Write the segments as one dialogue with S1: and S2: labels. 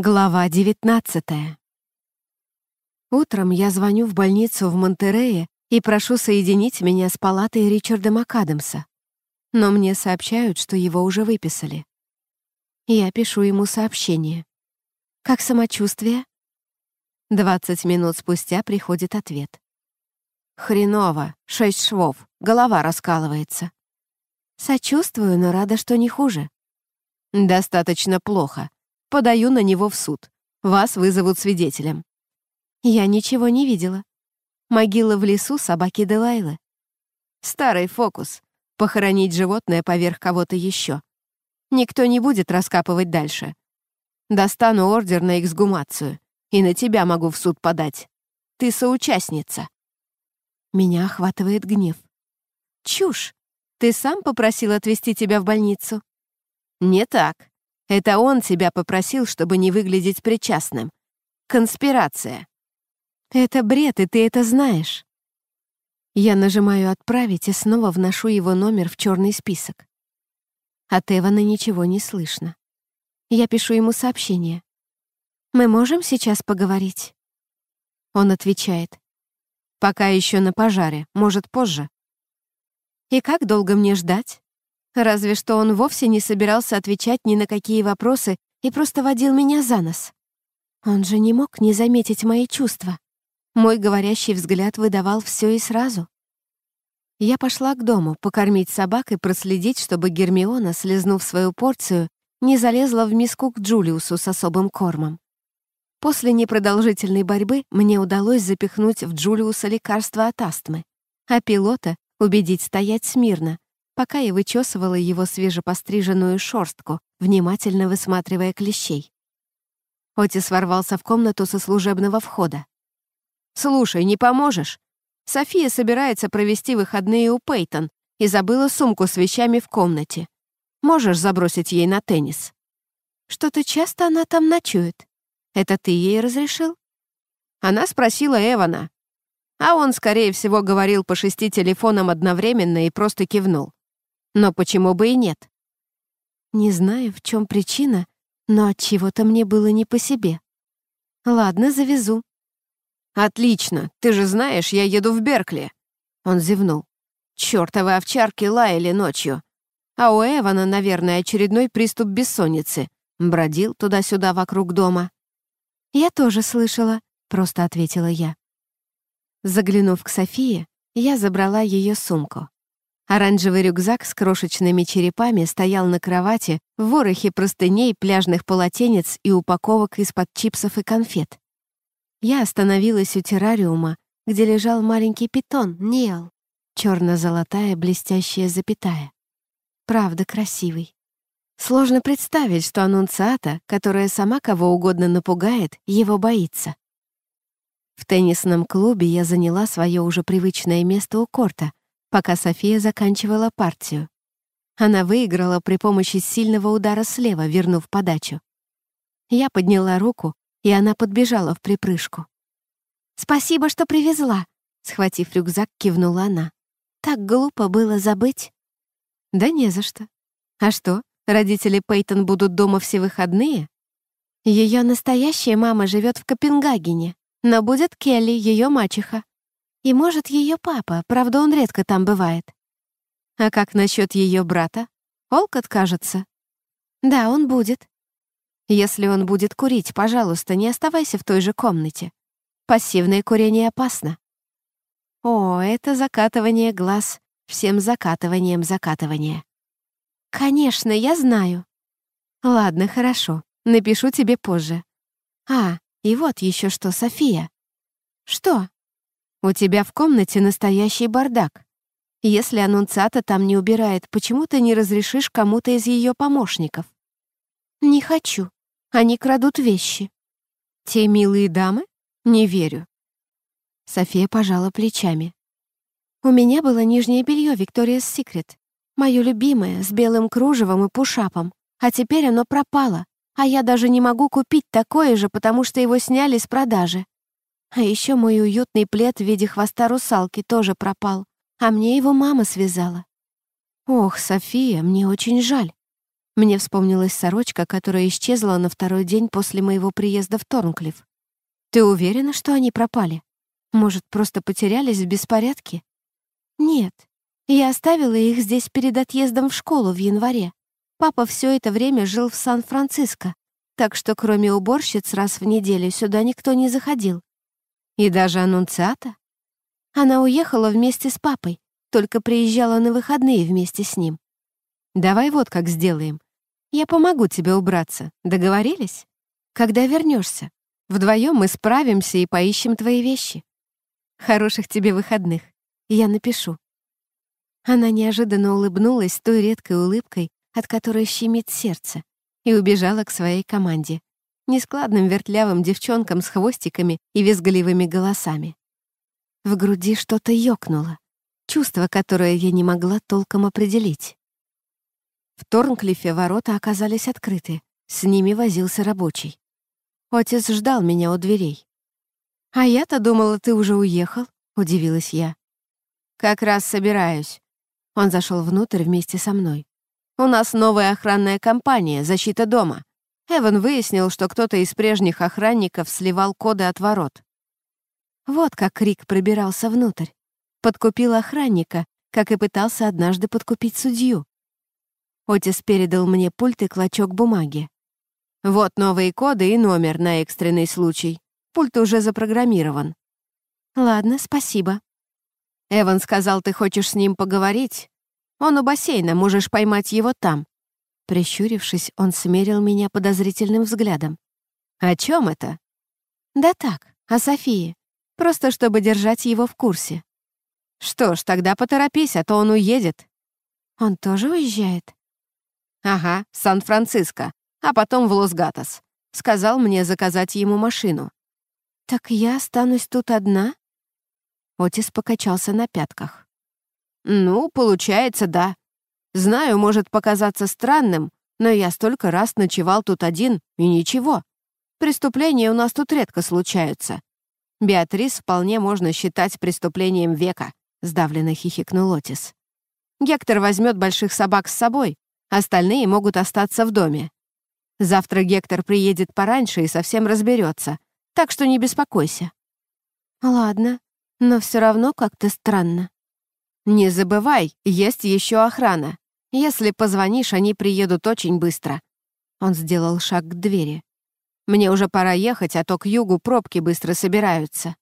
S1: Глава 19 Утром я звоню в больницу в Монтерее и прошу соединить меня с палатой Ричарда МакАдамса. Но мне сообщают, что его уже выписали. Я пишу ему сообщение. «Как самочувствие?» 20 минут спустя приходит ответ. «Хреново, шесть швов, голова раскалывается». «Сочувствую, но рада, что не хуже». «Достаточно плохо», Подаю на него в суд. Вас вызовут свидетелем». «Я ничего не видела. Могила в лесу собаки Делайлы». «Старый фокус. Похоронить животное поверх кого-то еще. Никто не будет раскапывать дальше. Достану ордер на эксгумацию. И на тебя могу в суд подать. Ты соучастница». Меня охватывает гнев. «Чушь! Ты сам попросил отвезти тебя в больницу?» «Не так. Это он тебя попросил, чтобы не выглядеть причастным. Конспирация. Это бред, и ты это знаешь. Я нажимаю «Отправить» и снова вношу его номер в черный список. От Эвана ничего не слышно. Я пишу ему сообщение. «Мы можем сейчас поговорить?» Он отвечает. «Пока еще на пожаре, может, позже». «И как долго мне ждать?» Разве что он вовсе не собирался отвечать ни на какие вопросы и просто водил меня за нос. Он же не мог не заметить мои чувства. Мой говорящий взгляд выдавал все и сразу. Я пошла к дому покормить собак и проследить, чтобы Гермиона, слезнув свою порцию, не залезла в миску к Джулиусу с особым кормом. После непродолжительной борьбы мне удалось запихнуть в Джулиуса лекарство от астмы, а пилота — убедить стоять смирно, пока я вычесывала его свежепостриженную шорстку, внимательно высматривая клещей. Отис ворвался в комнату со служебного входа. «Слушай, не поможешь? София собирается провести выходные у Пейтон и забыла сумку с вещами в комнате. Можешь забросить ей на теннис?» «Что-то часто она там ночует. Это ты ей разрешил?» Она спросила Эвана. А он, скорее всего, говорил по шести телефонам одновременно и просто кивнул. Но почему бы и нет? Не знаю, в чем причина, но от чего-то мне было не по себе. Ладно, завезу. Отлично, ты же знаешь, я еду в Беркли. Он зевнул. Чёртовы овчарки лаяли ночью. А у Эвана, наверное, очередной приступ бессонницы. Бродил туда-сюда вокруг дома. «Я тоже слышала», — просто ответила я. Заглянув к Софии, я забрала ее сумку. Оранжевый рюкзак с крошечными черепами стоял на кровати в ворохе простыней, пляжных полотенец и упаковок из-под чипсов и конфет. Я остановилась у террариума, где лежал маленький питон, Ниэл. Черно-золотая блестящая запятая. Правда красивый. Сложно представить, что анунциата, которая сама кого угодно напугает, его боится. В теннисном клубе я заняла свое уже привычное место у корта, пока София заканчивала партию. Она выиграла при помощи сильного удара слева, вернув подачу. Я подняла руку, и она подбежала в припрыжку. «Спасибо, что привезла», — схватив рюкзак, кивнула она. «Так глупо было забыть». «Да не за что. А что, родители Пейтон будут дома все выходные?» Ее настоящая мама живет в Копенгагене, но будет Келли, ее мачеха. И, может, ее папа, правда, он редко там бывает. А как насчет ее брата? Олк откажется. Да, он будет. Если он будет курить, пожалуйста, не оставайся в той же комнате. Пассивное курение опасно. О, это закатывание глаз. Всем закатыванием закатывание. Конечно, я знаю. Ладно, хорошо. Напишу тебе позже. А, и вот еще что, София. Что? У тебя в комнате настоящий бардак. Если аннунциата там не убирает, почему ты не разрешишь кому-то из ее помощников? Не хочу. Они крадут вещи. Те милые дамы? Не верю. София пожала плечами. У меня было нижнее белье Виктория Секрет. Мое любимое, с белым кружевом и пушапом. А теперь оно пропало. А я даже не могу купить такое же, потому что его сняли с продажи. А еще мой уютный плед в виде хвоста русалки тоже пропал, а мне его мама связала. Ох, София, мне очень жаль. Мне вспомнилась сорочка, которая исчезла на второй день после моего приезда в Торнклифф. Ты уверена, что они пропали? Может, просто потерялись в беспорядке? Нет. Я оставила их здесь перед отъездом в школу в январе. Папа все это время жил в Сан-Франциско, так что кроме уборщиц раз в неделю сюда никто не заходил. И даже аннунциата? Она уехала вместе с папой, только приезжала на выходные вместе с ним. Давай вот как сделаем. Я помогу тебе убраться. Договорились? Когда вернешься? Вдвоем мы справимся и поищем твои вещи. Хороших тебе выходных. Я напишу. Она неожиданно улыбнулась той редкой улыбкой, от которой щемит сердце, и убежала к своей команде нескладным вертлявым девчонкам с хвостиками и визгливыми голосами. В груди что-то ёкнуло, чувство, которое я не могла толком определить. В Торнклифе ворота оказались открыты, с ними возился рабочий. Отец ждал меня у дверей. «А я-то думала, ты уже уехал», — удивилась я. «Как раз собираюсь». Он зашел внутрь вместе со мной. «У нас новая охранная компания, защита дома. Эван выяснил, что кто-то из прежних охранников сливал коды от ворот. Вот как Рик пробирался внутрь. Подкупил охранника, как и пытался однажды подкупить судью. Отис передал мне пульт и клочок бумаги. Вот новые коды и номер на экстренный случай. Пульт уже запрограммирован. Ладно, спасибо. Эван сказал, ты хочешь с ним поговорить? Он у бассейна, можешь поймать его там. Прищурившись, он смерил меня подозрительным взглядом. «О чем это?» «Да так, о Софии. Просто чтобы держать его в курсе». «Что ж, тогда поторопись, а то он уедет». «Он тоже уезжает?» «Ага, в Сан-Франциско, а потом в Лос-Гатос. Сказал мне заказать ему машину». «Так я останусь тут одна?» Отис покачался на пятках. «Ну, получается, да. Знаю, может показаться странным, но я столько раз ночевал тут один, и ничего. Преступления у нас тут редко случаются. Беатрис вполне можно считать преступлением века», — сдавленно хихикнул Отис. «Гектор возьмет больших собак с собой, остальные могут остаться в доме. Завтра Гектор приедет пораньше и совсем разберется, так что не беспокойся». «Ладно, но все равно как-то странно», «Не забывай, есть еще охрана. Если позвонишь, они приедут очень быстро». Он сделал шаг к двери. «Мне уже пора ехать, а то к югу пробки быстро собираются».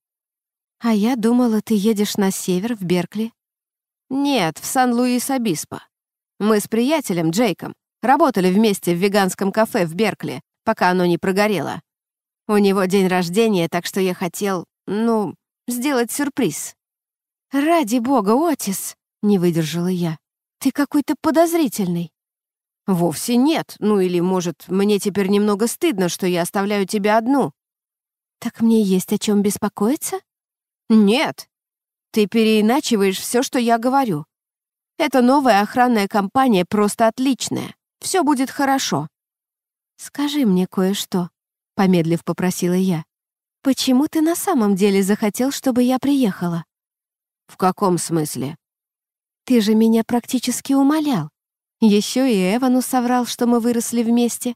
S1: «А я думала, ты едешь на север, в Беркли». «Нет, в Сан-Луис-Обиспо. Мы с приятелем Джейком работали вместе в веганском кафе в Беркли, пока оно не прогорело. У него день рождения, так что я хотел, ну, сделать сюрприз». «Ради бога, Отис!» — не выдержала я. «Ты какой-то подозрительный». «Вовсе нет. Ну или, может, мне теперь немного стыдно, что я оставляю тебя одну». «Так мне есть о чем беспокоиться?» «Нет. Ты переиначиваешь все, что я говорю. Эта новая охранная компания просто отличная. Все будет хорошо». «Скажи мне кое-что», — помедлив попросила я. «Почему ты на самом деле захотел, чтобы я приехала?» «В каком смысле?» «Ты же меня практически умолял. Еще и Эвану соврал, что мы выросли вместе.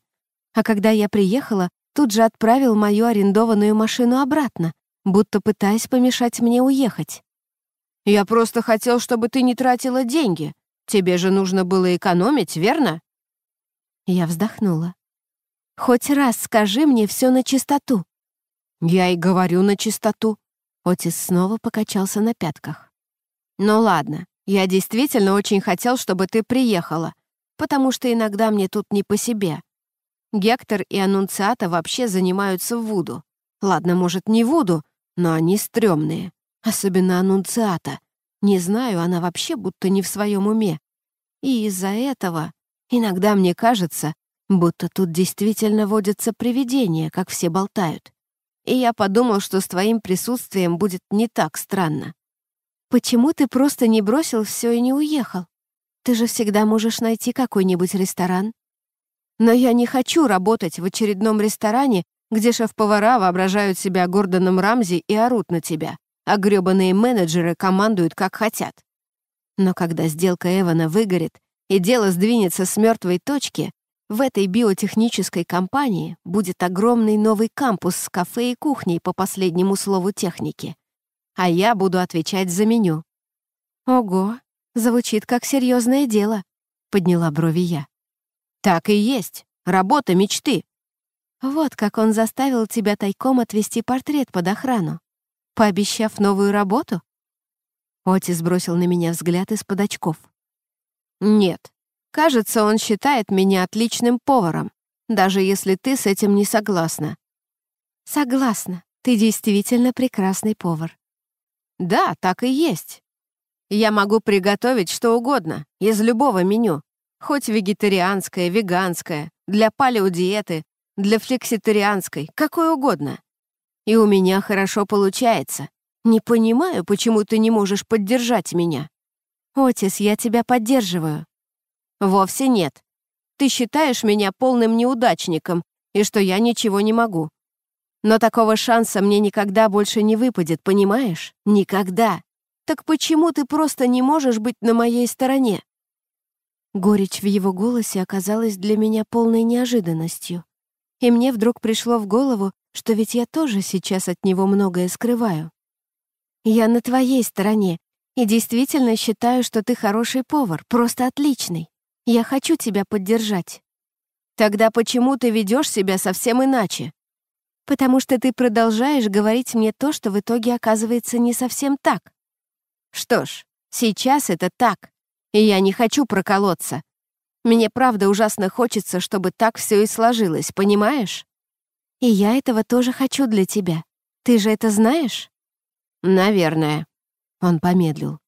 S1: А когда я приехала, тут же отправил мою арендованную машину обратно, будто пытаясь помешать мне уехать. «Я просто хотел, чтобы ты не тратила деньги. Тебе же нужно было экономить, верно?» Я вздохнула. «Хоть раз скажи мне все на чистоту». «Я и говорю на чистоту. Отис снова покачался на пятках. «Ну ладно, я действительно очень хотел, чтобы ты приехала, потому что иногда мне тут не по себе. Гектор и Аннунциата вообще занимаются Вуду. Ладно, может, не Вуду, но они стрёмные. Особенно Аннунциата. Не знаю, она вообще будто не в своем уме. И из-за этого иногда мне кажется, будто тут действительно водятся привидения, как все болтают и я подумал, что с твоим присутствием будет не так странно. Почему ты просто не бросил все и не уехал? Ты же всегда можешь найти какой-нибудь ресторан. Но я не хочу работать в очередном ресторане, где шеф-повара воображают себя Гордоном Рамзи и орут на тебя, а грёбаные менеджеры командуют как хотят. Но когда сделка Эвана выгорит и дело сдвинется с мертвой точки, в этой биотехнической компании будет огромный новый кампус с кафе и кухней по последнему слову техники. А я буду отвечать за меню. «Ого, звучит как серьезное дело», — подняла брови я. «Так и есть. Работа мечты». Вот как он заставил тебя тайком отвести портрет под охрану, пообещав новую работу? Отис бросил на меня взгляд из-под очков. «Нет, Кажется, он считает меня отличным поваром, даже если ты с этим не согласна». «Согласна. Ты действительно прекрасный повар». «Да, так и есть. Я могу приготовить что угодно, из любого меню. Хоть вегетарианское, веганское, для палеодиеты, для флекситарианской, какой угодно. И у меня хорошо получается. Не понимаю, почему ты не можешь поддержать меня». «Отис, я тебя поддерживаю», Вовсе нет. Ты считаешь меня полным неудачником и что я ничего не могу. Но такого шанса мне никогда больше не выпадет, понимаешь? Никогда. Так почему ты просто не можешь быть на моей стороне? Горечь в его голосе оказалась для меня полной неожиданностью. И мне вдруг пришло в голову, что ведь я тоже сейчас от него многое скрываю. Я на твоей стороне и действительно считаю, что ты хороший повар, просто отличный. Я хочу тебя поддержать». «Тогда почему ты ведешь себя совсем иначе?» «Потому что ты продолжаешь говорить мне то, что в итоге оказывается не совсем так». «Что ж, сейчас это так, и я не хочу проколоться. Мне правда ужасно хочется, чтобы так все и сложилось, понимаешь?» «И я этого тоже хочу для тебя. Ты же это знаешь?» «Наверное», — он помедлил.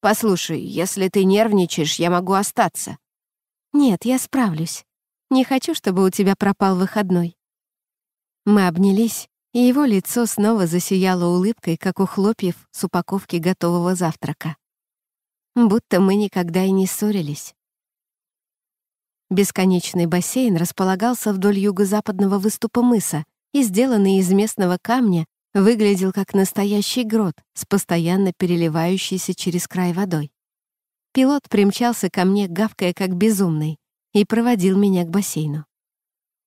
S1: «Послушай, если ты нервничаешь, я могу остаться. «Нет, я справлюсь. Не хочу, чтобы у тебя пропал выходной». Мы обнялись, и его лицо снова засияло улыбкой, как у хлопьев с упаковки готового завтрака. Будто мы никогда и не ссорились. Бесконечный бассейн располагался вдоль юго-западного выступа мыса и, сделанный из местного камня, выглядел как настоящий грот с постоянно переливающейся через край водой. Пилот примчался ко мне, гавкая как безумный, и проводил меня к бассейну.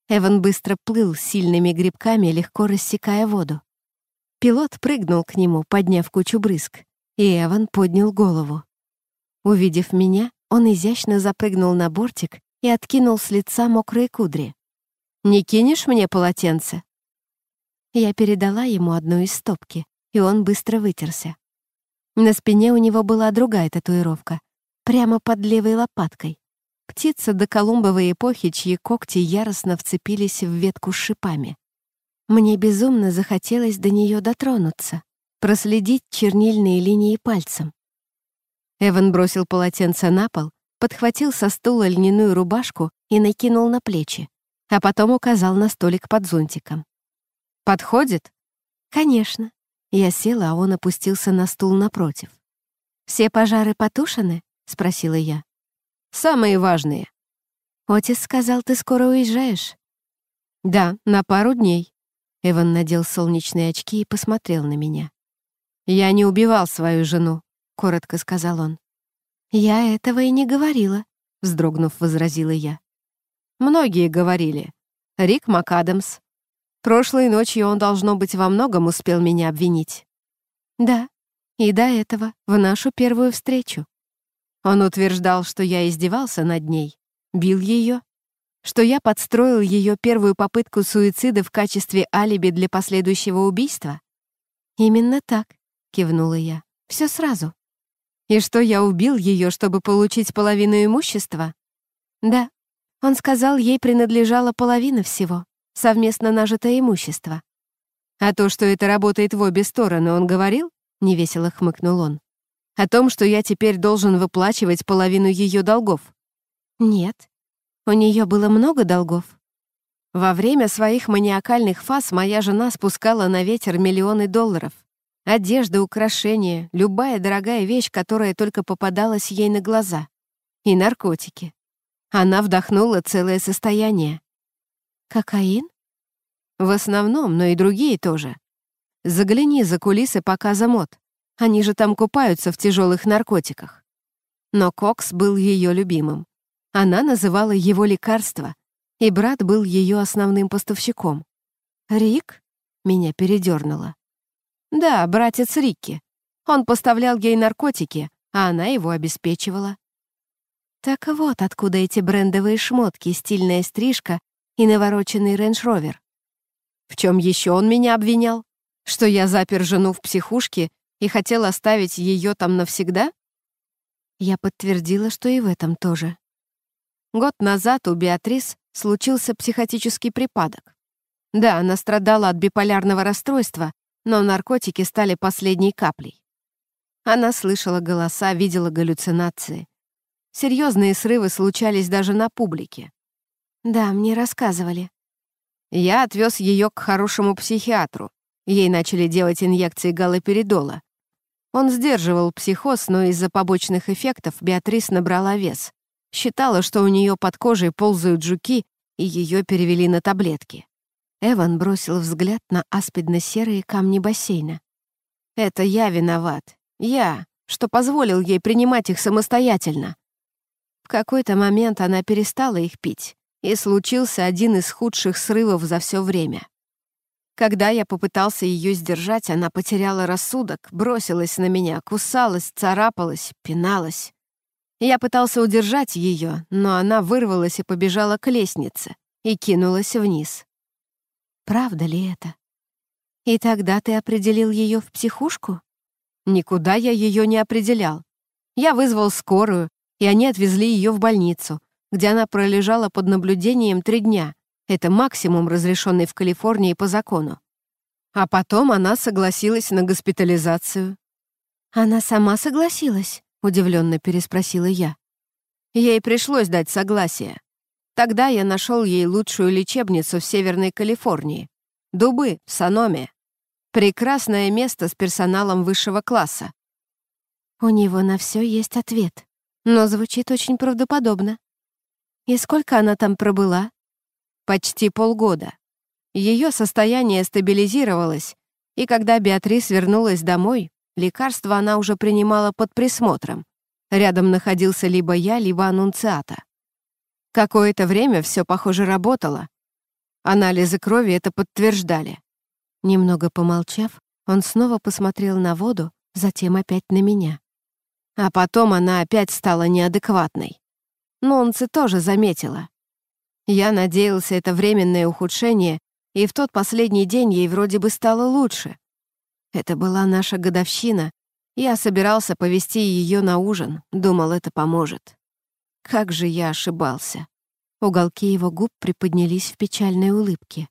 S1: Эван быстро плыл сильными грибками, легко рассекая воду. Пилот прыгнул к нему, подняв кучу брызг, и Эван поднял голову. Увидев меня, он изящно запрыгнул на бортик и откинул с лица мокрые кудри. «Не кинешь мне полотенце?» Я передала ему одну из стопки, и он быстро вытерся. На спине у него была другая татуировка, прямо под левой лопаткой. Птица до колумбовой эпохи, чьи когти яростно вцепились в ветку с шипами. Мне безумно захотелось до нее дотронуться, проследить чернильные линии пальцем. Эван бросил полотенце на пол, подхватил со стула льняную рубашку и накинул на плечи, а потом указал на столик под зонтиком. «Подходит?» «Конечно». Я села, а он опустился на стул напротив. «Все пожары потушены?» — спросила я. «Самые важные». «Отис сказал, ты скоро уезжаешь?» «Да, на пару дней». Эван надел солнечные очки и посмотрел на меня. «Я не убивал свою жену», — коротко сказал он. «Я этого и не говорила», — вздрогнув, возразила я. «Многие говорили. Рик МакАдамс. Прошлой ночью он, должно быть, во многом успел меня обвинить». «Да, и до этого, в нашу первую встречу», он утверждал, что я издевался над ней, бил ее, что я подстроил ее первую попытку суицида в качестве алиби для последующего убийства. «Именно так», — кивнула я, — «все сразу». «И что я убил ее, чтобы получить половину имущества?» «Да». Он сказал, ей принадлежала половина всего, совместно нажитое имущество. «А то, что это работает в обе стороны, он говорил?» — невесело хмыкнул он. О том, что я теперь должен выплачивать половину ее долгов? Нет. У нее было много долгов. Во время своих маниакальных фаз моя жена спускала на ветер миллионы долларов. Одежда, украшения, любая дорогая вещь, которая только попадалась ей на глаза. И наркотики. Она вдохнула целое состояние. Кокаин? В основном, но и другие тоже. Загляни за кулисы показа мод. Они же там купаются в тяжелых наркотиках. Но кокс был ее любимым. Она называла его лекарство, и брат был ее основным поставщиком. «Рик?» — меня передернуло. «Да, братец Рикки. Он поставлял ей наркотики, а она его обеспечивала». Так вот откуда эти брендовые шмотки, стильная стрижка и навороченный рейндж-ровер. В чем еще он меня обвинял? Что я запер жену в психушке и хотел оставить ее там навсегда? Я подтвердила, что и в этом тоже. Год назад у Беатрис случился психотический припадок. Да, она страдала от биполярного расстройства, но наркотики стали последней каплей. Она слышала голоса, видела галлюцинации. Серьезные срывы случались даже на публике. Да, мне рассказывали. Я отвез ее к хорошему психиатру. Ей начали делать инъекции галоперидола, он сдерживал психоз, но из-за побочных эффектов Беатрис набрала вес. Считала, что у нее под кожей ползают жуки, и ее перевели на таблетки. Эван бросил взгляд на аспидно-серые камни бассейна. «Это я виноват. Я, что позволил ей принимать их самостоятельно». В какой-то момент она перестала их пить, и случился один из худших срывов за все время. Когда я попытался ее сдержать, она потеряла рассудок, бросилась на меня, кусалась, царапалась, пиналась. Я пытался удержать ее, но она вырвалась и побежала к лестнице и кинулась вниз. Правда ли это? И тогда ты определил ее в психушку? Никуда я ее не определял. Я вызвал скорую, и они отвезли ее в больницу, где она пролежала под наблюдением три дня — это максимум, разрешенный в Калифорнии по закону. А потом она согласилась на госпитализацию. «Она сама согласилась?» — удивленно переспросила я. Ей пришлось дать согласие. Тогда я нашел ей лучшую лечебницу в Северной Калифорнии. Дубы, в Саноме. Прекрасное место с персоналом высшего класса. У него на все есть ответ, но звучит очень правдоподобно. И сколько она там пробыла? Почти полгода. Ее состояние стабилизировалось, и когда Беатрис вернулась домой, лекарство она уже принимала под присмотром. Рядом находился либо я, либо аннунциата. Какое-то время все, похоже, работало. Анализы крови это подтверждали. Немного помолчав, он снова посмотрел на воду, затем опять на меня. А потом она опять стала неадекватной. Нонце тоже заметила. Я надеялся, это временное ухудшение, и в тот последний день ей вроде бы стало лучше. Это была наша годовщина. Я собирался повести ее на ужин, думал, это поможет. Как же я ошибался. Уголки его губ приподнялись в печальной улыбке.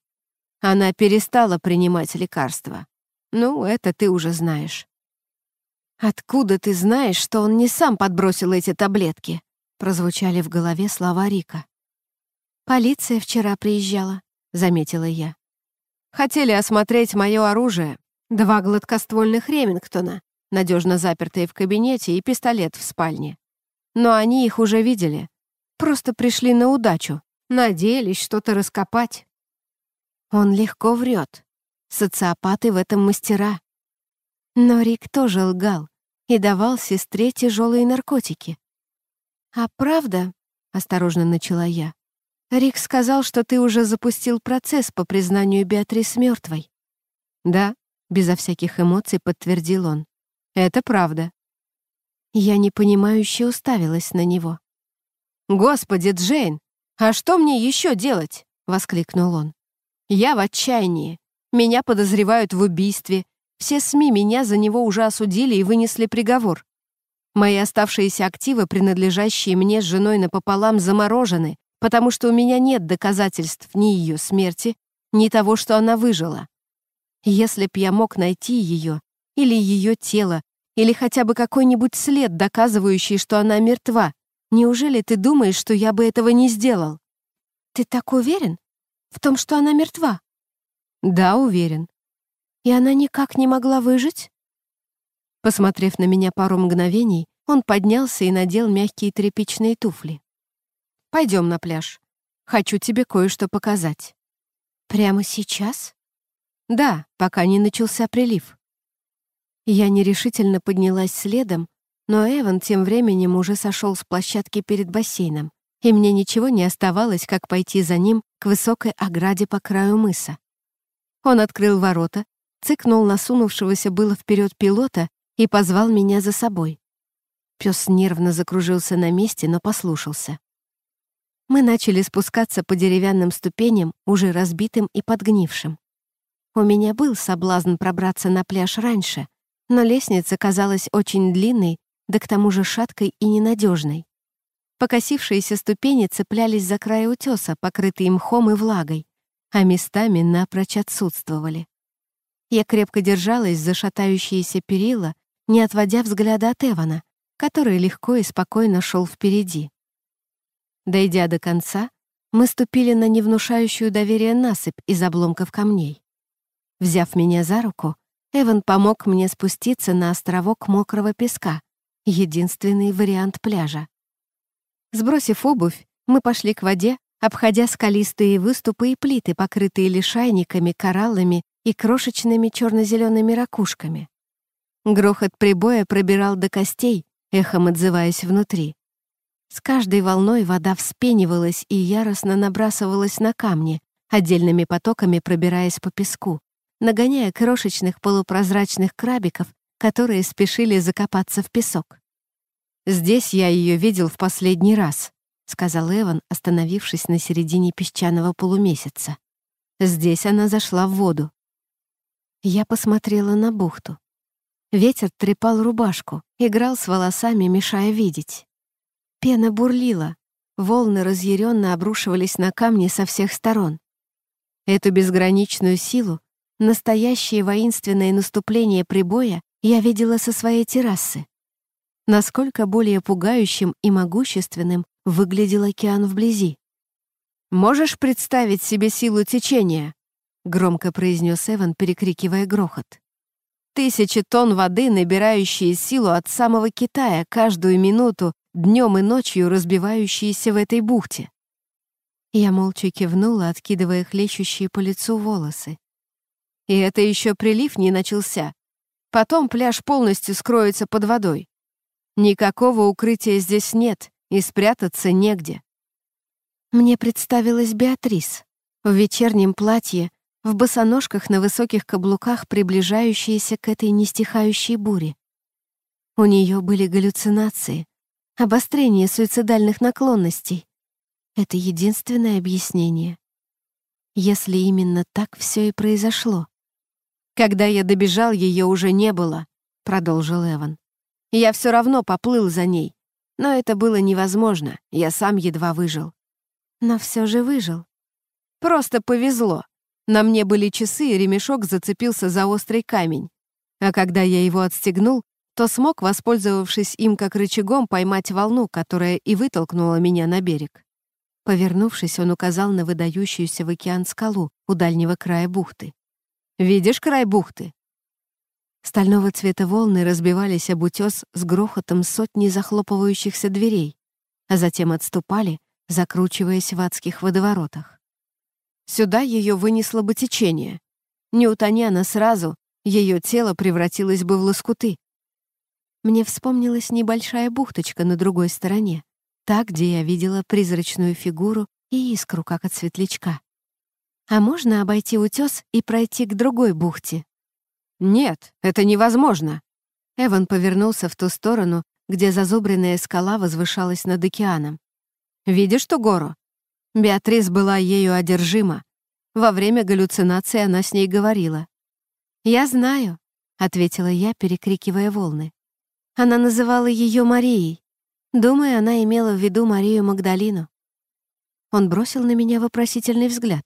S1: Она перестала принимать лекарства. Ну, это ты уже знаешь. «Откуда ты знаешь, что он не сам подбросил эти таблетки?» прозвучали в голове слова Рика. «Полиция вчера приезжала», — заметила я. «Хотели осмотреть мое оружие. Два гладкоствольных Ремингтона, надежно запертые в кабинете, и пистолет в спальне. Но они их уже видели. Просто пришли на удачу, надеялись что-то раскопать». Он легко врет. Социопаты в этом мастера. Но Рик тоже лгал и давал сестре тяжелые наркотики. «А правда?» — осторожно начала я. Рик сказал, что ты уже запустил процесс по признанию Беатрис мертвой. Да, безо всяких эмоций подтвердил он. Это правда. Я непонимающе уставилась на него. «Господи, Джейн, а что мне еще делать?» — воскликнул он. «Я в отчаянии. Меня подозревают в убийстве. Все СМИ меня за него уже осудили и вынесли приговор. Мои оставшиеся активы, принадлежащие мне с женой напополам, заморожены, потому что у меня нет доказательств ни ее смерти, ни того, что она выжила. Если б я мог найти ее, или ее тело, или хотя бы какой-нибудь след, доказывающий, что она мертва, неужели ты думаешь, что я бы этого не сделал? Ты так уверен в том, что она мертва? Да, уверен. И она никак не могла выжить? Посмотрев на меня пару мгновений, он поднялся и надел мягкие тряпичные туфли. Пойдем на пляж. Хочу тебе кое-что показать». «Прямо сейчас?» «Да, пока не начался прилив». Я нерешительно поднялась следом, но Эван тем временем уже сошел с площадки перед бассейном, и мне ничего не оставалось, как пойти за ним к высокой ограде по краю мыса. Он открыл ворота, цыкнул насунувшегося было вперед пилота и позвал меня за собой. Пес нервно закружился на месте, но послушался мы начали спускаться по деревянным ступеням, уже разбитым и подгнившим. У меня был соблазн пробраться на пляж раньше, но лестница казалась очень длинной, да к тому же шаткой и ненадежной. Покосившиеся ступени цеплялись за край утеса, покрытые мхом и влагой, а местами напрочь отсутствовали. Я крепко держалась за шатающиеся перила, не отводя взгляда от Эвана, который легко и спокойно шел впереди. Дойдя до конца, мы ступили на невнушающую доверие насыпь из обломков камней. Взяв меня за руку, Эван помог мне спуститься на островок мокрого песка, единственный вариант пляжа. Сбросив обувь, мы пошли к воде, обходя скалистые выступы и плиты, покрытые лишайниками, кораллами и крошечными черно-зелеными ракушками. Грохот прибоя пробирал до костей, эхом отзываясь внутри. С каждой волной вода вспенивалась и яростно набрасывалась на камни, отдельными потоками пробираясь по песку, нагоняя крошечных полупрозрачных крабиков, которые спешили закопаться в песок. «Здесь я ее видел в последний раз», — сказал Эван, остановившись на середине песчаного полумесяца. «Здесь она зашла в воду». Я посмотрела на бухту. Ветер трепал рубашку, играл с волосами, мешая видеть. Пена бурлила, волны разъяренно обрушивались на камни со всех сторон. Эту безграничную силу, настоящее воинственное наступление прибоя я видела со своей террасы. Насколько более пугающим и могущественным выглядел океан вблизи. «Можешь представить себе силу течения?» — громко произнес Эван, перекрикивая грохот. «Тысячи тонн воды, набирающие силу от самого Китая каждую минуту днем и ночью разбивающиеся в этой бухте. Я молча кивнула, откидывая хлещущие по лицу волосы. И это еще прилив не начался. Потом пляж полностью скроется под водой. Никакого укрытия здесь нет, и спрятаться негде. Мне представилась Беатрис в вечернем платье, в босоножках на высоких каблуках, приближающаяся к этой нестихающей буре. У нее были галлюцинации, обострение суицидальных наклонностей. Это единственное объяснение. Если именно так все и произошло. «Когда я добежал, ее уже не было», — продолжил Эван. «Я все равно поплыл за ней, но это было невозможно, я сам едва выжил». «Но все же выжил». «Просто повезло. На мне были часы, и ремешок зацепился за острый камень. А когда я его отстегнул, то смог, воспользовавшись им как рычагом, поймать волну, которая и вытолкнула меня на берег. Повернувшись, он указал на выдающуюся в океан скалу у дальнего края бухты. «Видишь край бухты?» Стального цвета волны разбивались об утес с грохотом сотни захлопывающихся дверей, а затем отступали, закручиваясь в адских водоворотах. Сюда ее вынесло бы течение. Не утоня она сразу, ее тело превратилось бы в лоскуты, мне вспомнилась небольшая бухточка на другой стороне, та, где я видела призрачную фигуру и искру, как от светлячка. А можно обойти утес и пройти к другой бухте? Нет, это невозможно. Эван повернулся в ту сторону, где зазубренная скала возвышалась над океаном. Видишь ту гору? Беатрис была ею одержима. Во время галлюцинации она с ней говорила. «Я знаю», — ответила я, перекрикивая волны. Она называла ее Марией. Думаю, она имела в виду Марию Магдалину. Он бросил на меня вопросительный взгляд.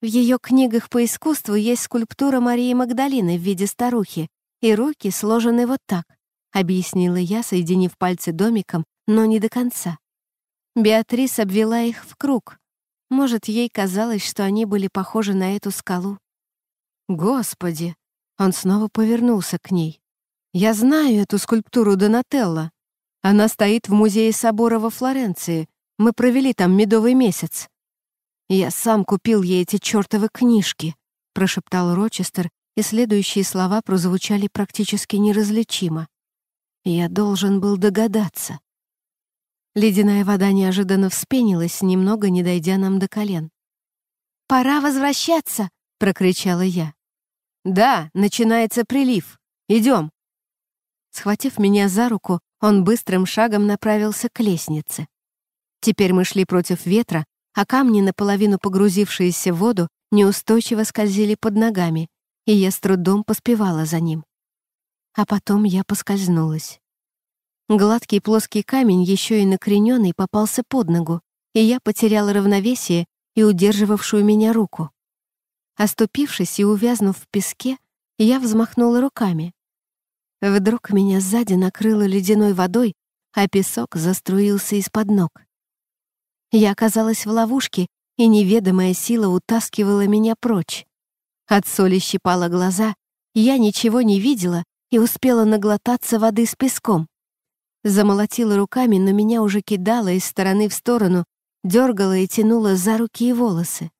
S1: В ее книгах по искусству есть скульптура Марии Магдалины в виде старухи, и руки сложены вот так, объяснила я, соединив пальцы домиком, но не до конца. Беатрис обвела их в круг. Может, ей казалось, что они были похожи на эту скалу. «Господи!» Он снова повернулся к ней. Я знаю эту скульптуру Донателло. Она стоит в музее собора во Флоренции. Мы провели там медовый месяц. Я сам купил ей эти чертовы книжки, прошептал Рочестер, и следующие слова прозвучали практически неразличимо. Я должен был догадаться. Ледяная вода неожиданно вспенилась, немного не дойдя нам до колен. «Пора возвращаться!» — прокричала я.
S2: «Да, начинается прилив. Идем!»
S1: Схватив меня за руку, он быстрым шагом направился к лестнице. Теперь мы шли против ветра, а камни, наполовину погрузившиеся в воду, неустойчиво скользили под ногами, и я с трудом поспевала за ним. А потом я поскользнулась. Гладкий плоский камень, еще и накрененный, попался под ногу, и я потеряла равновесие и удерживавшую меня руку. Оступившись и увязнув в песке, я взмахнула руками, Вдруг меня сзади накрыло ледяной водой, а песок заструился из-под ног. Я оказалась в ловушке, и неведомая сила утаскивала меня прочь. От соли щипала глаза, я ничего не видела и успела наглотаться воды с песком. Замолотила руками, но меня уже кидало из стороны в сторону, дергала и тянула за руки и волосы.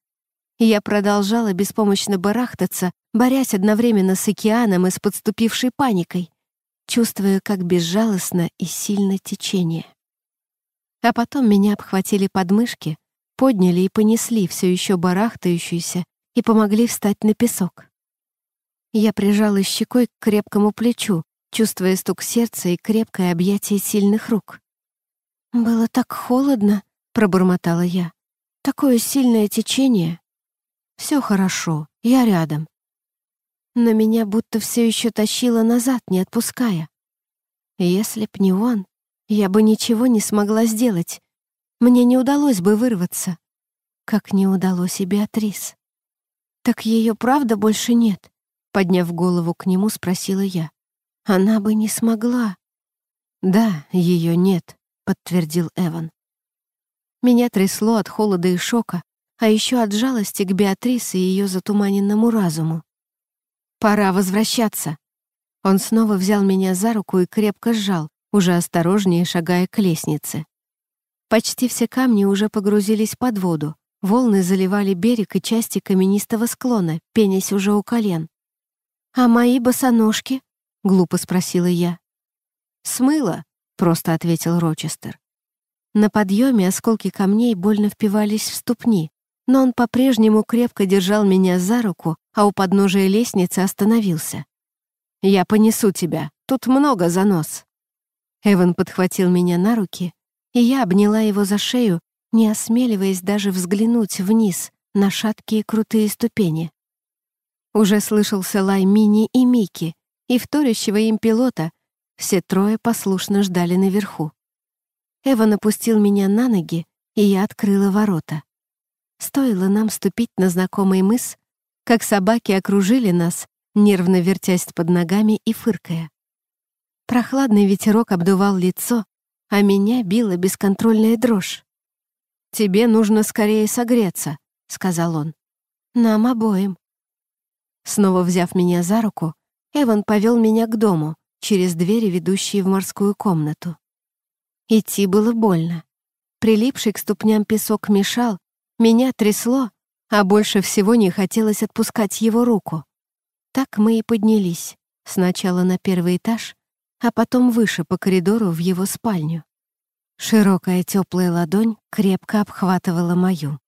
S1: Я продолжала беспомощно барахтаться, борясь одновременно с океаном и с подступившей паникой чувствуя, как безжалостно и сильно течение. А потом меня обхватили подмышки, подняли и понесли все еще барахтающуюся и помогли встать на песок. Я прижалась щекой к крепкому плечу, чувствуя стук сердца и крепкое объятие сильных рук. «Было так холодно», — пробормотала я. «Такое сильное течение». «Все хорошо, я рядом но меня будто все еще тащило назад, не отпуская. Если б не он, я бы ничего не смогла сделать. Мне не удалось бы вырваться, как не удалось и Беатрис. «Так ее правда больше нет?» Подняв голову к нему, спросила я. «Она бы не смогла». «Да, ее нет», — подтвердил Эван. Меня трясло от холода и шока, а еще от жалости к Беатрис и ее затуманенному разуму. Пора возвращаться. Он снова взял меня за руку и крепко сжал, уже осторожнее шагая к лестнице. Почти все камни уже погрузились под воду. Волны заливали берег и части каменистого склона, пенясь уже у колен. «А мои босоножки?» — глупо спросила я. «Смыло», — просто ответил Рочестер. На подъеме осколки камней больно впивались в ступни, но он по-прежнему крепко держал меня за руку, а у подножия лестницы остановился. «Я понесу тебя, тут много занос». Эван подхватил меня на руки, и я обняла его за шею, не осмеливаясь даже взглянуть вниз на шаткие крутые ступени. Уже слышался лай Мини и Мики, и вторящего им пилота все трое послушно ждали наверху. Эван опустил меня на ноги, и я открыла ворота. Стоило нам ступить на знакомый мыс, как собаки окружили нас, нервно вертясь под ногами и фыркая. Прохладный ветерок обдувал лицо, а меня била бесконтрольная дрожь. «Тебе нужно скорее согреться», — сказал он. «Нам обоим». Снова взяв меня за руку, Эван повел меня к дому, через двери, ведущие в морскую комнату. Идти было больно. Прилипший к ступням песок мешал, меня трясло, а больше всего не хотелось отпускать его руку. Так мы и поднялись, сначала на первый этаж, а потом выше по коридору в его спальню. Широкая теплая ладонь крепко обхватывала мою.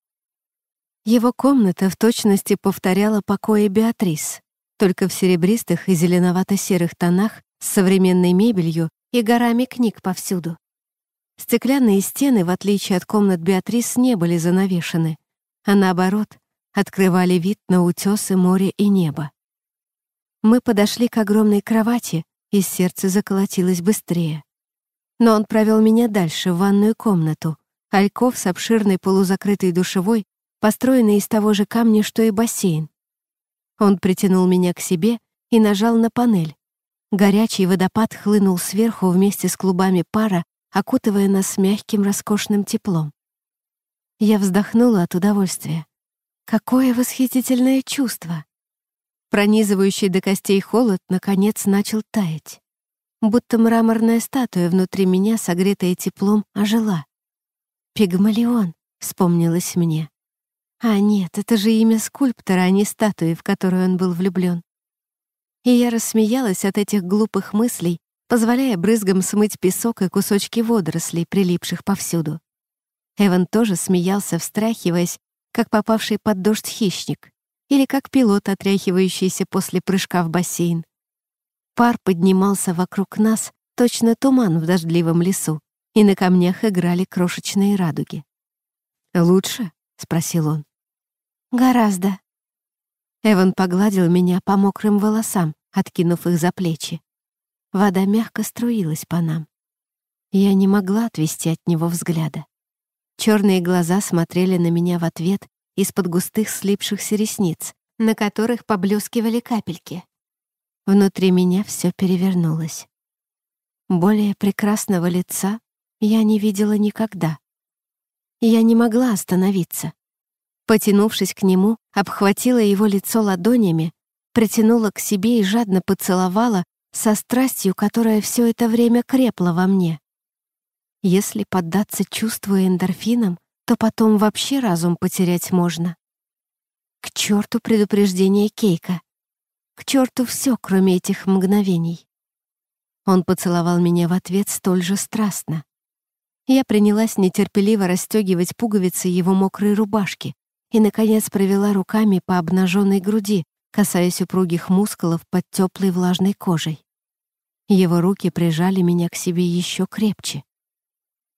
S1: Его комната в точности повторяла покои Беатрис, только в серебристых и зеленовато-серых тонах с современной мебелью и горами книг повсюду. Стеклянные стены, в отличие от комнат Беатрис, не были занавешены, а наоборот, открывали вид на утесы, море и небо. Мы подошли к огромной кровати, и сердце заколотилось быстрее. Но он провел меня дальше, в ванную комнату, альков с обширной полузакрытой душевой, построенной из того же камня, что и бассейн. Он притянул меня к себе и нажал на панель. Горячий водопад хлынул сверху вместе с клубами пара, окутывая нас мягким роскошным теплом. Я вздохнула от удовольствия. Какое восхитительное чувство! Пронизывающий до костей холод, наконец, начал таять. Будто мраморная статуя внутри меня, согретая теплом, ожила. «Пигмалион», — вспомнилось мне. А нет, это же имя скульптора, а не статуи, в которую он был влюблён. И я рассмеялась от этих глупых мыслей, позволяя брызгам смыть песок и кусочки водорослей, прилипших повсюду. Эван тоже смеялся, встряхиваясь, как попавший под дождь хищник или как пилот, отряхивающийся после прыжка в бассейн. Пар поднимался вокруг нас, точно туман в дождливом лесу, и на камнях играли крошечные радуги.
S2: «Лучше?» — спросил он.
S1: «Гораздо». Эван погладил меня по мокрым волосам, откинув их за плечи. Вода мягко струилась по нам. Я не могла отвести от него взгляда. Черные глаза смотрели на меня в ответ из-под густых слипшихся ресниц, на которых поблескивали капельки. Внутри меня все перевернулось. Более прекрасного лица я не видела никогда. Я не могла остановиться. Потянувшись к нему, обхватила его лицо ладонями, притянула к себе и жадно поцеловала со страстью, которая все это время крепла во мне. Если поддаться чувству и эндорфинам, то потом вообще разум потерять можно. К черту предупреждение Кейка. К черту все, кроме этих мгновений. Он поцеловал меня в ответ столь же страстно. Я принялась нетерпеливо расстегивать пуговицы его мокрой рубашки и, наконец, провела руками по обнаженной груди, касаясь упругих мускулов под теплой влажной кожей. Его руки прижали меня к себе еще крепче.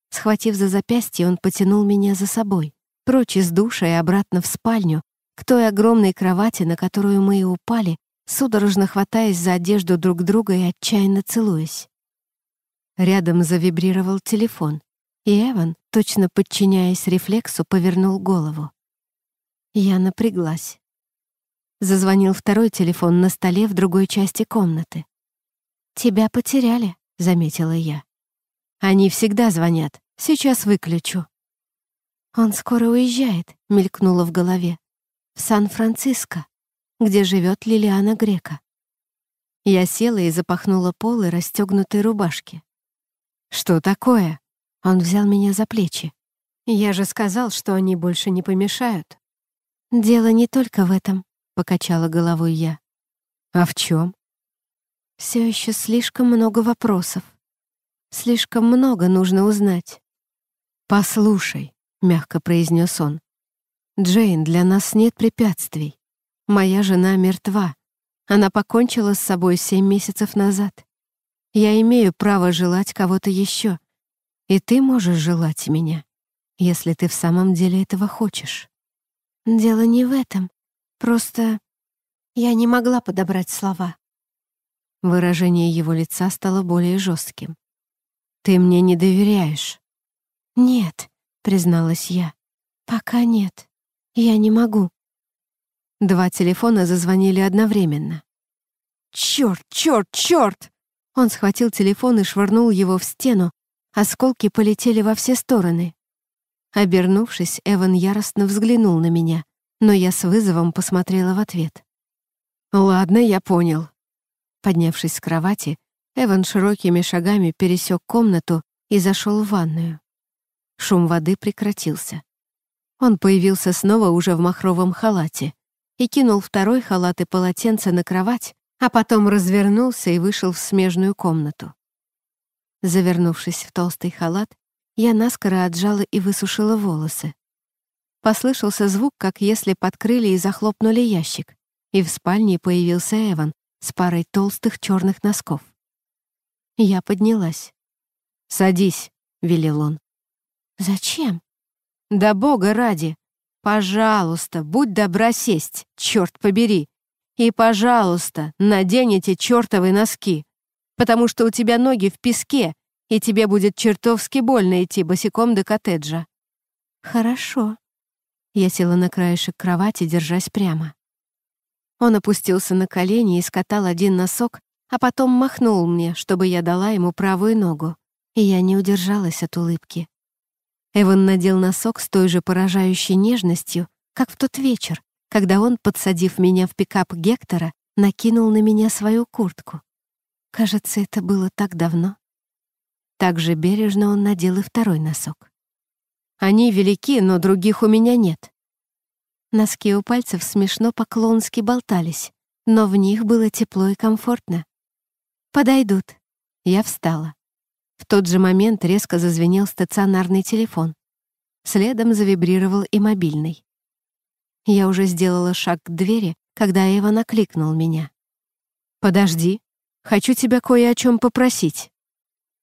S1: Схватив за запястье, он потянул меня за собой, прочь из душа и обратно в спальню, к той огромной кровати, на которую мы и упали, судорожно хватаясь за одежду друг друга и отчаянно целуясь. Рядом завибрировал телефон, и Эван, точно подчиняясь рефлексу, повернул голову. Я напряглась. Зазвонил второй телефон на столе в другой части комнаты. «Тебя потеряли», — заметила я. Они всегда звонят. Сейчас выключу». «Он скоро уезжает», — мелькнуло в голове. «В Сан-Франциско, где живет Лилиана Грека». Я села и запахнула полы расстегнутой рубашки. «Что такое?» Он взял меня за плечи. «Я же сказал, что они больше не помешают». «Дело не только в этом», — покачала головой я. «А в чем? Все еще слишком много вопросов. Слишком много нужно узнать. «Послушай», — мягко произнес он. «Джейн, для нас нет препятствий. Моя жена мертва. Она покончила с собой семь месяцев назад. Я имею право желать кого-то еще. И ты можешь желать меня, если ты в самом деле этого хочешь». «Дело не в этом. Просто я не могла подобрать слова». Выражение его лица стало более жестким. Ты мне не доверяешь?» «Нет», — призналась я. «Пока нет. Я не могу». Два телефона зазвонили одновременно. «Чёрт, чёрт, чёрт!» Он схватил телефон и швырнул его в стену. Осколки полетели во все стороны. Обернувшись, Эван яростно взглянул на меня, но я с вызовом посмотрела в ответ. «Ладно, я понял». Поднявшись с кровати, Эван широкими шагами пересек комнату и зашел в ванную. Шум воды прекратился. Он появился снова уже в махровом халате и кинул второй халат и полотенце на кровать, а потом развернулся и вышел в смежную комнату. Завернувшись в толстый халат, я наскоро отжала и высушила волосы. Послышался звук, как если подкрыли и захлопнули ящик, и в спальне появился Эван с парой толстых черных носков. Я поднялась. «Садись», — велел он. «Зачем?» «Да бога ради! Пожалуйста, будь добра сесть, черт побери! И, пожалуйста, надень эти чертовы носки, потому что у тебя ноги в песке, и тебе будет чертовски больно идти босиком до коттеджа». «Хорошо». Я села на краешек кровати, держась прямо. Он опустился на колени и скатал один носок, а потом махнул мне, чтобы я дала ему правую ногу, и я не удержалась от улыбки. Эван надел носок с той же поражающей нежностью, как в тот вечер, когда он, подсадив меня в пикап Гектора, накинул на меня свою куртку. Кажется, это было так давно. Так же бережно он надел и второй носок. Они велики, но других у меня нет. Носки у пальцев смешно поклонски болтались, но в них было тепло и комфортно. «Подойдут». Я встала. В тот же момент резко зазвенел стационарный телефон. Следом завибрировал и мобильный. Я уже сделала шаг к двери, когда Эва накликнул меня. «Подожди, хочу тебя кое о чем попросить».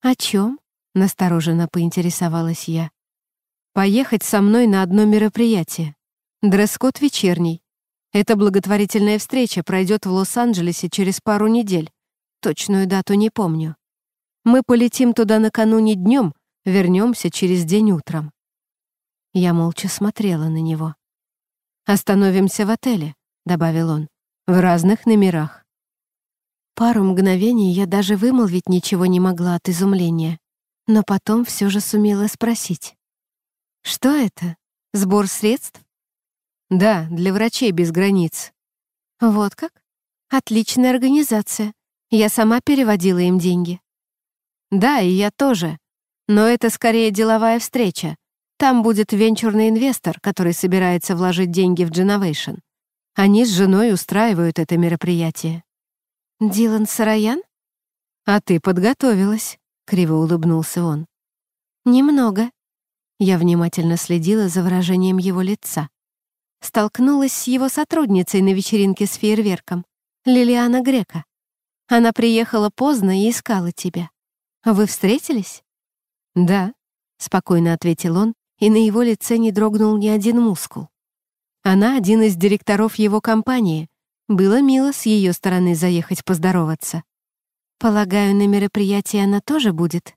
S1: «О чем?» — настороженно поинтересовалась я. «Поехать со мной на одно мероприятие. Дресс-код вечерний. Эта благотворительная встреча пройдет в Лос-Анджелесе через пару недель, Точную дату не помню. Мы полетим туда накануне днем, вернемся через день утром. Я молча смотрела на него. «Остановимся в отеле», — добавил он, — «в разных номерах». Пару мгновений я даже вымолвить ничего не могла от изумления, но потом все же сумела спросить. «Что это? Сбор средств?» «Да, для врачей без границ». «Вот как? Отличная организация. Я сама переводила им деньги. Да, и я тоже. Но это скорее деловая встреча. Там будет венчурный инвестор, который собирается вложить деньги в Genovation. Они с женой устраивают это мероприятие. Дилан Сараян? А ты подготовилась, криво улыбнулся он. Немного. Я внимательно следила за выражением его лица. Столкнулась с его сотрудницей на вечеринке с фейерверком, Лилиана Грека. Она приехала поздно и искала тебя. Вы встретились?» «Да», — спокойно ответил он, и на его лице не дрогнул ни один мускул. Она один из директоров его компании. Было мило с ее стороны заехать поздороваться. «Полагаю, на мероприятии она тоже будет?»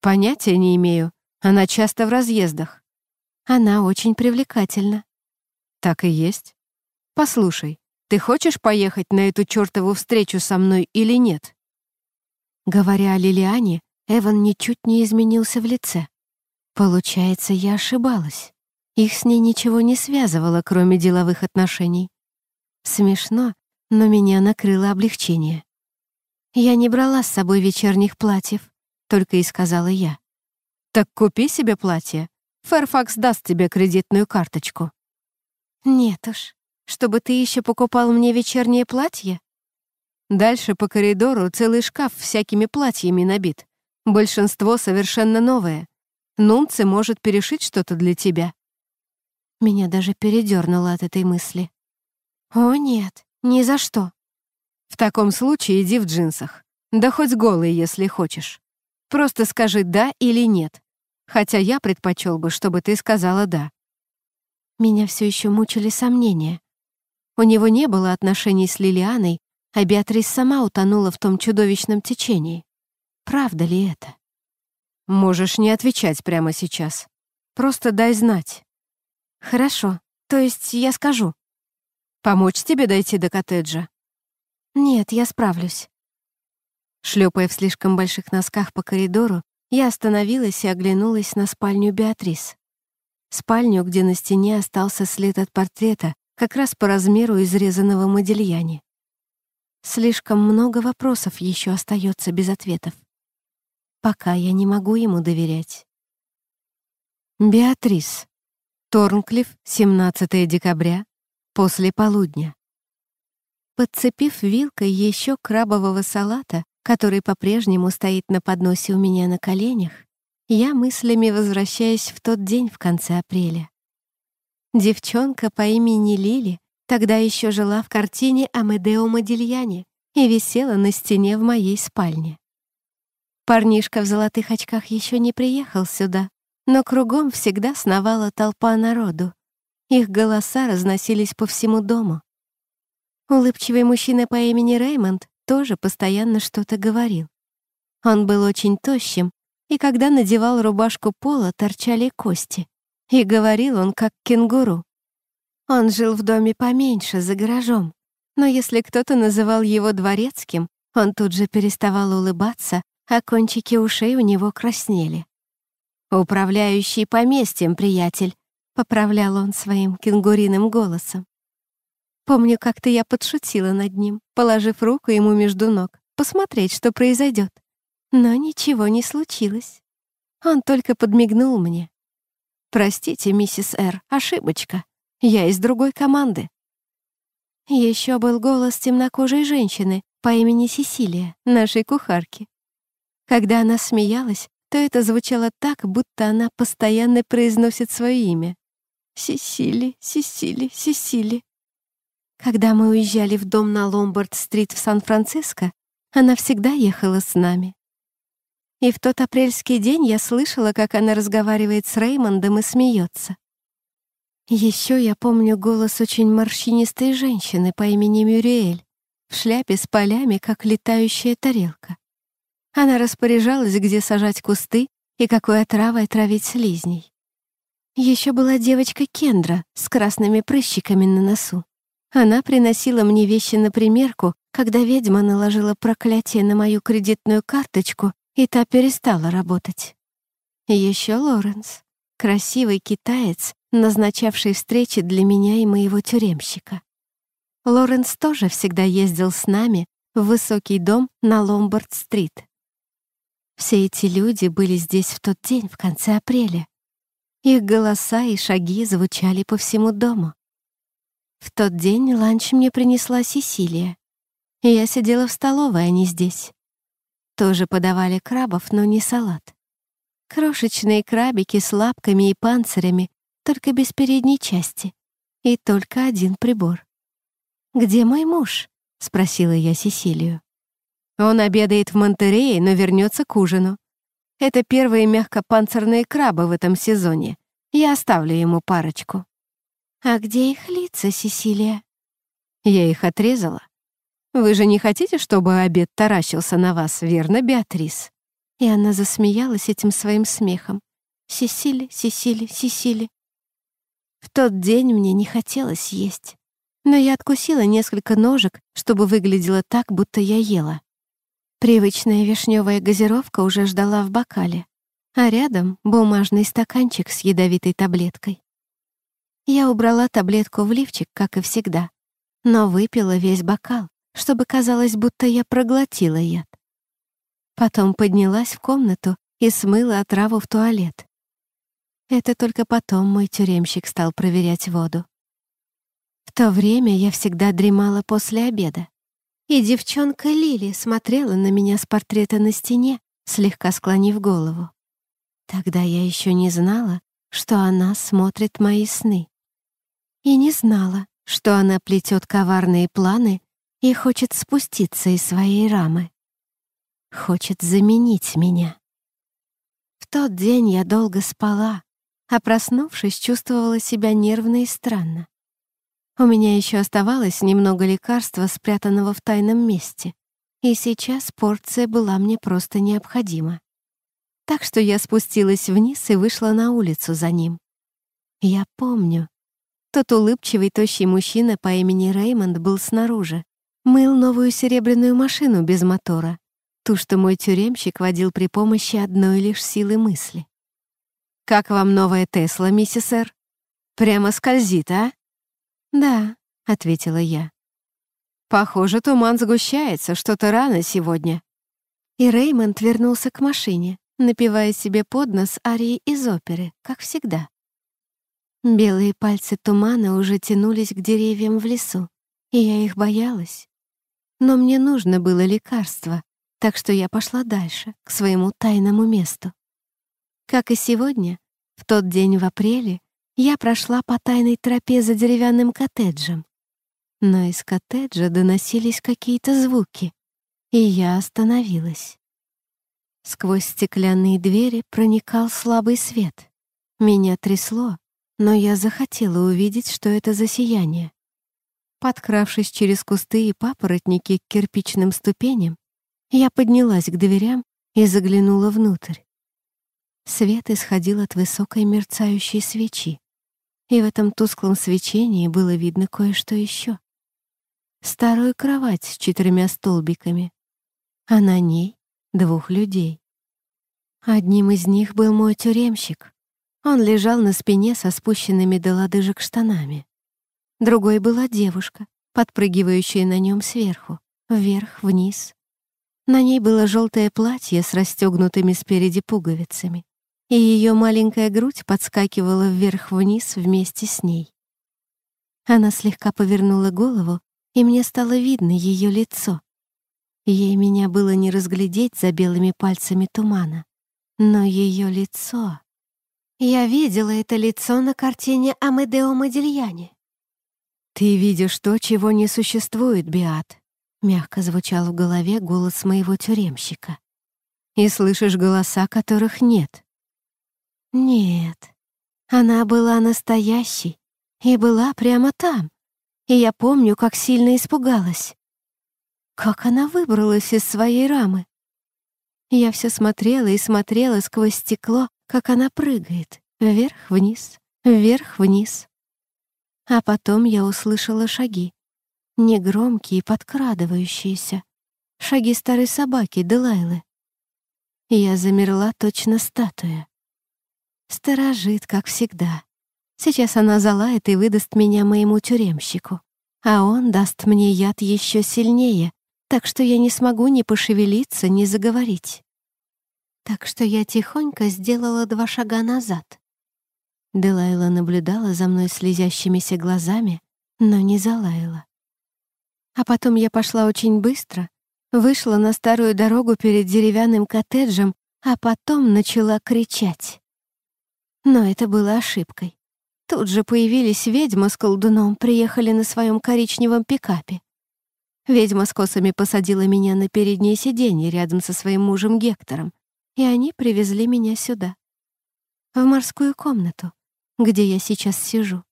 S1: «Понятия не имею. Она часто в разъездах». «Она очень привлекательна». «Так и есть. Послушай, ты хочешь поехать на эту чертову встречу со мной или нет?» Говоря о Лилиане, Эван ничуть не изменился в лице. Получается, я ошибалась. Их с ней ничего не связывало, кроме деловых отношений. Смешно, но меня накрыло облегчение. «Я не брала с собой вечерних платьев», — только и сказала я. «Так купи себе платье. Фэрфакс даст тебе кредитную карточку». «Нет уж, чтобы ты еще покупал мне вечернее платье?» Дальше по коридору целый шкаф всякими платьями набит. Большинство совершенно новое. Нунце может перешить что-то для тебя. Меня даже передернуло от этой мысли. «О, нет, ни за что». «В таком случае иди в джинсах. Да хоть голый, если хочешь. Просто скажи «да» или «нет». Хотя я предпочел бы, чтобы ты сказала «да». Меня все еще мучили сомнения. У него не было отношений с Лилианой, а Беатрис сама утонула в том чудовищном течении. Правда ли это? Можешь не отвечать прямо сейчас. Просто дай знать. Хорошо. То есть я скажу. Помочь тебе дойти до коттеджа? Нет, я справлюсь. Шлепая в слишком больших носках по коридору, я остановилась и оглянулась на спальню Беатрис. Спальню, где на стене остался след от портрета, как раз по размеру изрезанного модельяне. Слишком много вопросов еще остается без ответов. Пока я не могу ему доверять. Беатрис. Торнклифф, 17 декабря, после полудня. Подцепив вилкой еще крабового салата, который по-прежнему стоит на подносе у меня на коленях, я мыслями возвращаюсь в тот день в конце апреля. Девчонка по имени Лили тогда еще жила в картине Амедео Модильяне и висела на стене в моей спальне. Парнишка в золотых очках еще не приехал сюда, но кругом всегда сновала толпа народу. Их голоса разносились по всему дому. Улыбчивый мужчина по имени Реймонд тоже постоянно что-то говорил. Он был очень тощим, и когда надевал рубашку пола, торчали кости. И говорил он как кенгуру. Он жил в доме поменьше, за гаражом. Но если кто-то называл его дворецким, он тут же переставал улыбаться, а кончики ушей у него краснели. «Управляющий поместьем, приятель», — поправлял он своим кенгуриным голосом. Помню, как-то я подшутила над ним, положив руку ему между ног, посмотреть, что произойдет. Но ничего не случилось. Он только подмигнул мне, «Простите, миссис Р, ошибочка. Я из другой команды». Еще был голос темнокожей женщины по имени Сесилия, нашей кухарки. Когда она смеялась, то это звучало так, будто она постоянно произносит свое имя. «Сесили, Сесили, Сесили». Когда мы уезжали в дом на Ломбард-стрит в Сан-Франциско, она всегда ехала с нами. И в тот апрельский день я слышала, как она разговаривает с Реймондом и смеется. Еще я помню голос очень морщинистой женщины по имени Мюриэль в шляпе с полями, как летающая тарелка. Она распоряжалась, где сажать кусты и какой отравой травить слизней. Еще была девочка Кендра с красными прыщиками на носу. Она приносила мне вещи на примерку, когда ведьма наложила проклятие на мою кредитную карточку и та перестала работать. Еще Лоренс, красивый китаец, назначавший встречи для меня и моего тюремщика. Лоренс тоже всегда ездил с нами в высокий дом на Ломбард-стрит. Все эти люди были здесь в тот день, в конце апреля. Их голоса и шаги звучали по всему дому. В тот день ланч мне принесла Сесилия. Я сидела в столовой, а не здесь. Тоже подавали крабов, но не салат. Крошечные крабики с лапками и панцирями, только без передней части. И только один прибор. «Где мой муж?» — спросила я Сесилию. «Он обедает в Монтерее, но вернется к ужину. Это первые мягкопанцирные крабы в этом сезоне. Я оставлю ему парочку». «А где их лица, Сесилия?» «Я их отрезала. Вы же не хотите, чтобы обед таращился на вас, верно, Беатрис?» И она засмеялась этим своим смехом. «Сесили, Сесили, Сесили». В тот день мне не хотелось есть, но я откусила несколько ножек, чтобы выглядело так, будто я ела. Привычная вишневая газировка уже ждала в бокале, а рядом бумажный стаканчик с ядовитой таблеткой. Я убрала таблетку в лифчик, как и всегда, но выпила весь бокал, чтобы казалось, будто я проглотила яд. Потом поднялась в комнату и смыла отраву в туалет. Это только потом мой тюремщик стал проверять воду. В то время я всегда дремала после обеда. И девчонка Лили смотрела на меня с портрета на стене, слегка склонив голову. Тогда я еще не знала, что она смотрит мои сны. И не знала, что она плетет коварные планы и хочет спуститься из своей рамы. Хочет заменить меня. В тот день я долго спала, а проснувшись, чувствовала себя нервно и странно. У меня еще оставалось немного лекарства, спрятанного в тайном месте, и сейчас порция была мне просто необходима. Так что я спустилась вниз и вышла на улицу за ним. Я помню. Тот улыбчивый, тощий мужчина по имени Реймонд был снаружи, мыл новую серебряную машину без мотора, ту, что мой тюремщик водил при помощи одной лишь силы мысли. «Как вам новая Тесла, миссис Р? Прямо скользит, а?» «Да», — ответила я. «Похоже, туман сгущается, что-то рано сегодня». И Реймонд вернулся к машине, напевая себе под нос арии из оперы, как всегда. Белые пальцы тумана уже тянулись к деревьям в лесу, и я их боялась. Но мне нужно было лекарство, так что я пошла дальше, к своему тайному месту. Как и сегодня, в тот день в апреле я прошла по тайной тропе за деревянным коттеджем. Но из коттеджа доносились какие-то звуки, и я остановилась. Сквозь стеклянные двери проникал слабый свет. Меня трясло, но я захотела увидеть, что это за сияние. Подкравшись через кусты и папоротники к кирпичным ступеням, я поднялась к дверям и заглянула внутрь. Свет исходил от высокой мерцающей свечи, и в этом тусклом свечении было видно кое-что еще. Старую кровать с четырьмя столбиками, а на ней двух людей. Одним из них был мой тюремщик. Он лежал на спине со спущенными до лодыжек штанами. Другой была девушка, подпрыгивающая на нем сверху, вверх, вниз. На ней было желтое платье с расстегнутыми спереди пуговицами, и ее маленькая грудь подскакивала вверх-вниз вместе с ней. Она слегка повернула голову, и мне стало видно ее лицо. Ей меня было не разглядеть за белыми пальцами тумана, но ее лицо... Я видела это лицо на картине Амедео Модильяне.
S2: «Ты видишь то, чего не существует, Биат», — мягко звучал в голове голос моего тюремщика. «И слышишь голоса, которых нет».
S1: «Нет, она была настоящей и была прямо там, и я помню, как сильно испугалась. Как она выбралась из своей рамы? Я все смотрела и смотрела сквозь стекло, как она прыгает, вверх-вниз, вверх-вниз. А потом я услышала шаги. Негромкие, подкрадывающиеся. Шаги старой собаки Делайлы. Я замерла точно статуя. Сторожит, как всегда. Сейчас она залает и выдаст меня моему тюремщику. А он даст мне яд еще сильнее, так что я не смогу ни пошевелиться, ни заговорить. Так что я тихонько сделала два шага назад. Делайла наблюдала за мной слезящимися глазами, но не залаяла. А потом я пошла очень быстро, вышла на старую дорогу перед деревянным коттеджем, а потом начала кричать. Но это было ошибкой. Тут же появились ведьма с колдуном, приехали на своем коричневом пикапе. Ведьма с косами посадила меня на переднее сиденье рядом со своим мужем Гектором, и они привезли меня сюда, в морскую комнату, где я сейчас сижу.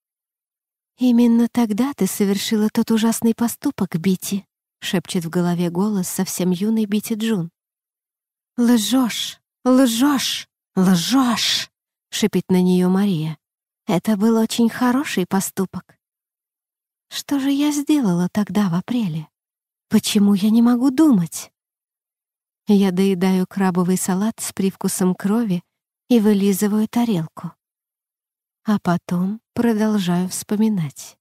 S1: «Именно тогда ты совершила тот ужасный поступок, Бити», — шепчет в голове голос совсем юной Бити Джун. «Лжешь! Лжешь! Лжешь!» — шипит на нее Мария. «Это был очень хороший поступок». «Что же я сделала тогда в апреле? Почему я не могу думать?» Я доедаю крабовый салат с привкусом крови и вылизываю тарелку а потом продолжаю вспоминать.